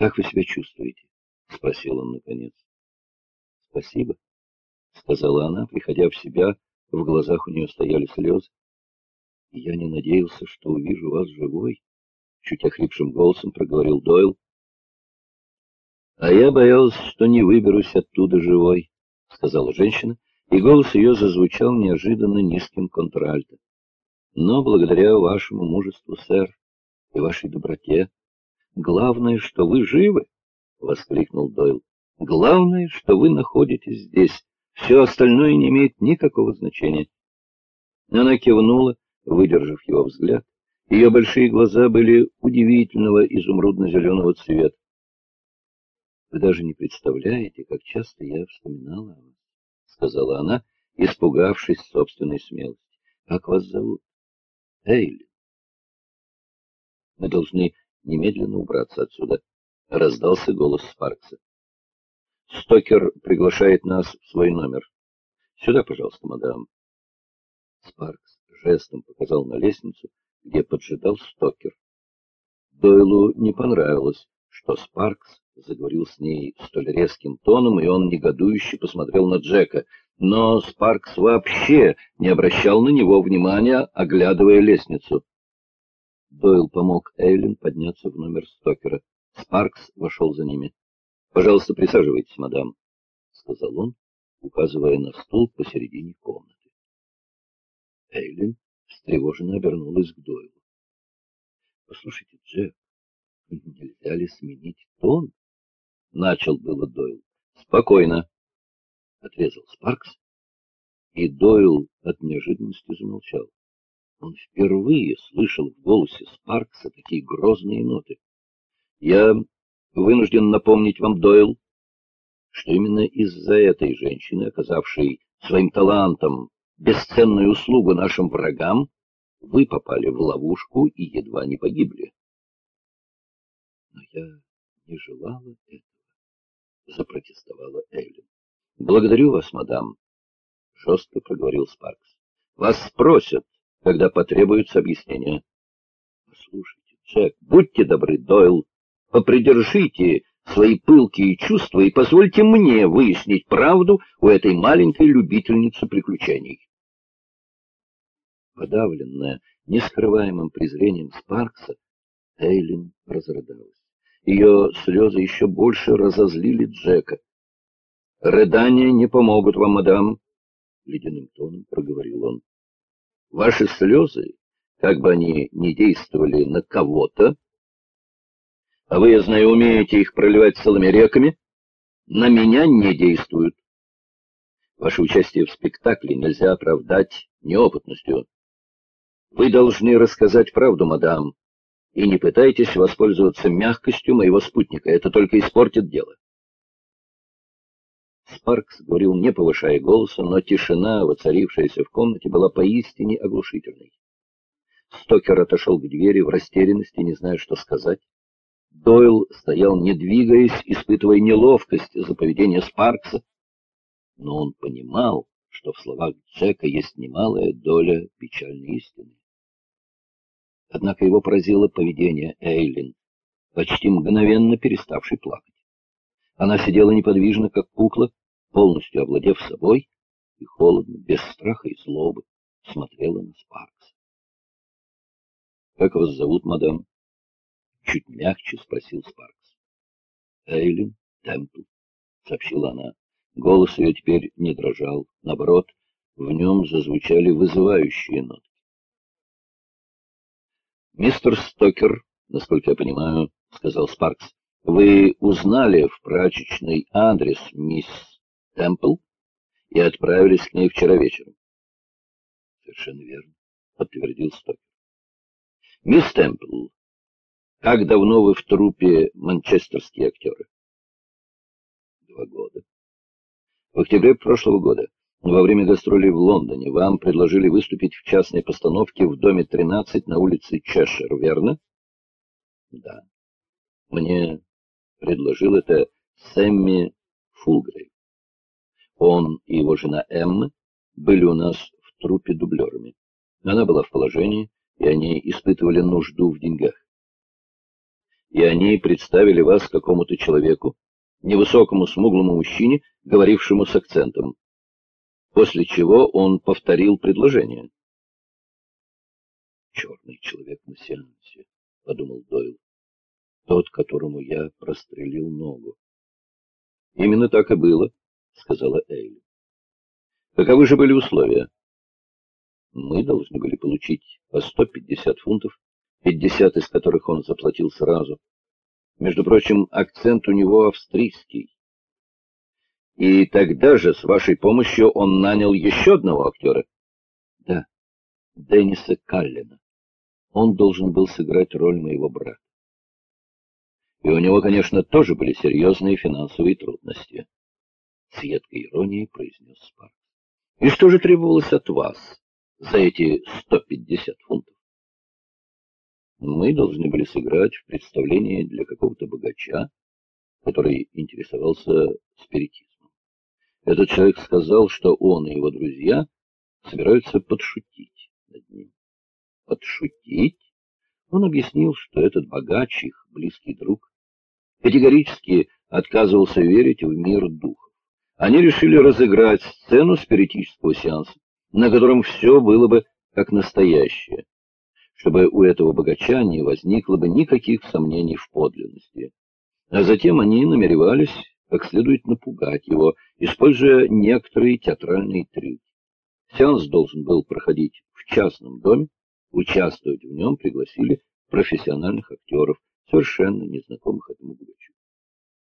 Как вы себя чувствуете? спросил он наконец. Спасибо, сказала она, приходя в себя. В глазах у нее стояли слезы. Я не надеялся, что увижу вас живой, чуть охрипшим голосом проговорил Дойл. А я боялся, что не выберусь оттуда живой, сказала женщина, и голос ее зазвучал неожиданно низким контральто. Но благодаря вашему мужеству, сэр, и вашей доброте, главное, что вы живы, — воскликнул Дойл. Главное, что вы находитесь здесь. Все остальное не имеет никакого значения. Она кивнула, выдержав его взгляд. Ее большие глаза были удивительного изумрудно-зеленого цвета. Вы даже не представляете, как часто я вспоминала о вас, — сказала она, испугавшись собственной смелости. Как вас зовут? Эйли. Мы должны немедленно убраться отсюда раздался голос Спаркса. Стокер приглашает нас в свой номер. Сюда, пожалуйста, мадам. Спаркс жестом показал на лестницу, где поджидал Стокер. Дойлу не понравилось, что Спаркс заговорил с ней столь резким тоном, и он негодующе посмотрел на Джека. Но Спаркс вообще не обращал на него внимания, оглядывая лестницу. Дойл помог Эйлин подняться в номер Стокера. Спаркс вошел за ними. — Пожалуйста, присаживайтесь, мадам, — сказал он, указывая на стул посередине комнаты. Эйлин встревоженно обернулась к Дойлу. — Послушайте, Джек, нельзя ли сменить тон? — начал было Дойл. — Спокойно, — отрезал Спаркс, и Дойл от неожиданности замолчал. Он впервые слышал в голосе Спаркса такие грозные ноты. Я вынужден напомнить вам, Дойл, что именно из-за этой женщины, оказавшей своим талантом бесценную услугу нашим врагам, вы попали в ловушку и едва не погибли. Но я не желала этого, запротестовала Эллен. Благодарю вас, мадам, жестко проговорил Спаркс. Вас спросят, когда потребуются объяснения. Послушайте, Джек, будьте добры, Дойл, Попридержите свои пылкие чувства и позвольте мне выяснить правду у этой маленькой любительницы приключений. Подавленная нескрываемым презрением Спаркса, Эйлин разрыдалась. Ее слезы еще больше разозлили Джека. — Рыдания не помогут вам, мадам, — ледяным тоном проговорил он. — Ваши слезы, как бы они ни действовали на кого-то, а вы, я знаю, умеете их проливать целыми реками, на меня не действуют. Ваше участие в спектакле нельзя оправдать неопытностью. Вы должны рассказать правду, мадам, и не пытайтесь воспользоваться мягкостью моего спутника, это только испортит дело. Спаркс говорил, не повышая голоса, но тишина, воцарившаяся в комнате, была поистине оглушительной. Стокер отошел к двери в растерянности, не зная, что сказать. Дойл стоял, не двигаясь, испытывая неловкость за поведение Спаркса. Но он понимал, что в словах Джека есть немалая доля печальной истины. Однако его поразило поведение Эйлин, почти мгновенно переставшей плакать. Она сидела неподвижно, как кукла, полностью овладев собой, и холодно, без страха и злобы, смотрела на Спаркса. — Как вас зовут, мадам? Чуть мягче спросил Спаркс. Эйлин Темпл, сообщила она. Голос ее теперь не дрожал. Наоборот, в нем зазвучали вызывающие нотки. «Мистер Стокер, насколько я понимаю, — сказал Спаркс, — вы узнали в прачечной адрес мисс Темпл и отправились к ней вчера вечером?» «Совершенно верно», — подтвердил Стокер. «Мисс Темпл, как давно вы в трупе манчестерские актеры? Два года. В октябре прошлого года, во время гастролей в Лондоне, вам предложили выступить в частной постановке в доме 13 на улице Чешер, верно? Да. Мне предложил это Сэмми Фулгрей. Он и его жена Эмма были у нас в трупе дублерами. Она была в положении, и они испытывали нужду в деньгах. и они представили вас какому-то человеку, невысокому смуглому мужчине, говорившему с акцентом. После чего он повторил предложение. «Черный человек на сеансе», — подумал Дойл. «Тот, которому я прострелил ногу». «Именно так и было», — сказала Эйли. «Каковы же были условия?» «Мы должны были получить по 150 фунтов, 50 из которых он заплатил сразу. Между прочим, акцент у него австрийский. И тогда же, с вашей помощью, он нанял еще одного актера? Да, Денниса Каллина. Он должен был сыграть роль моего брата. И у него, конечно, тоже были серьезные финансовые трудности. С едкой иронией произнес Спарк. И что же требовалось от вас за эти 150 фунтов? Мы должны были сыграть в представлении для какого-то богача, который интересовался спиритизмом. Этот человек сказал, что он и его друзья собираются подшутить над ним. Подшутить? Он объяснил, что этот богач, их близкий друг, категорически отказывался верить в мир духов. Они решили разыграть сцену спиритического сеанса, на котором все было бы как настоящее чтобы у этого богача не возникло бы никаких сомнений в подлинности. А затем они намеревались как следует напугать его, используя некоторые театральные трюки. Сеанс должен был проходить в частном доме, участвовать в нем пригласили профессиональных актеров, совершенно незнакомых этому богачу.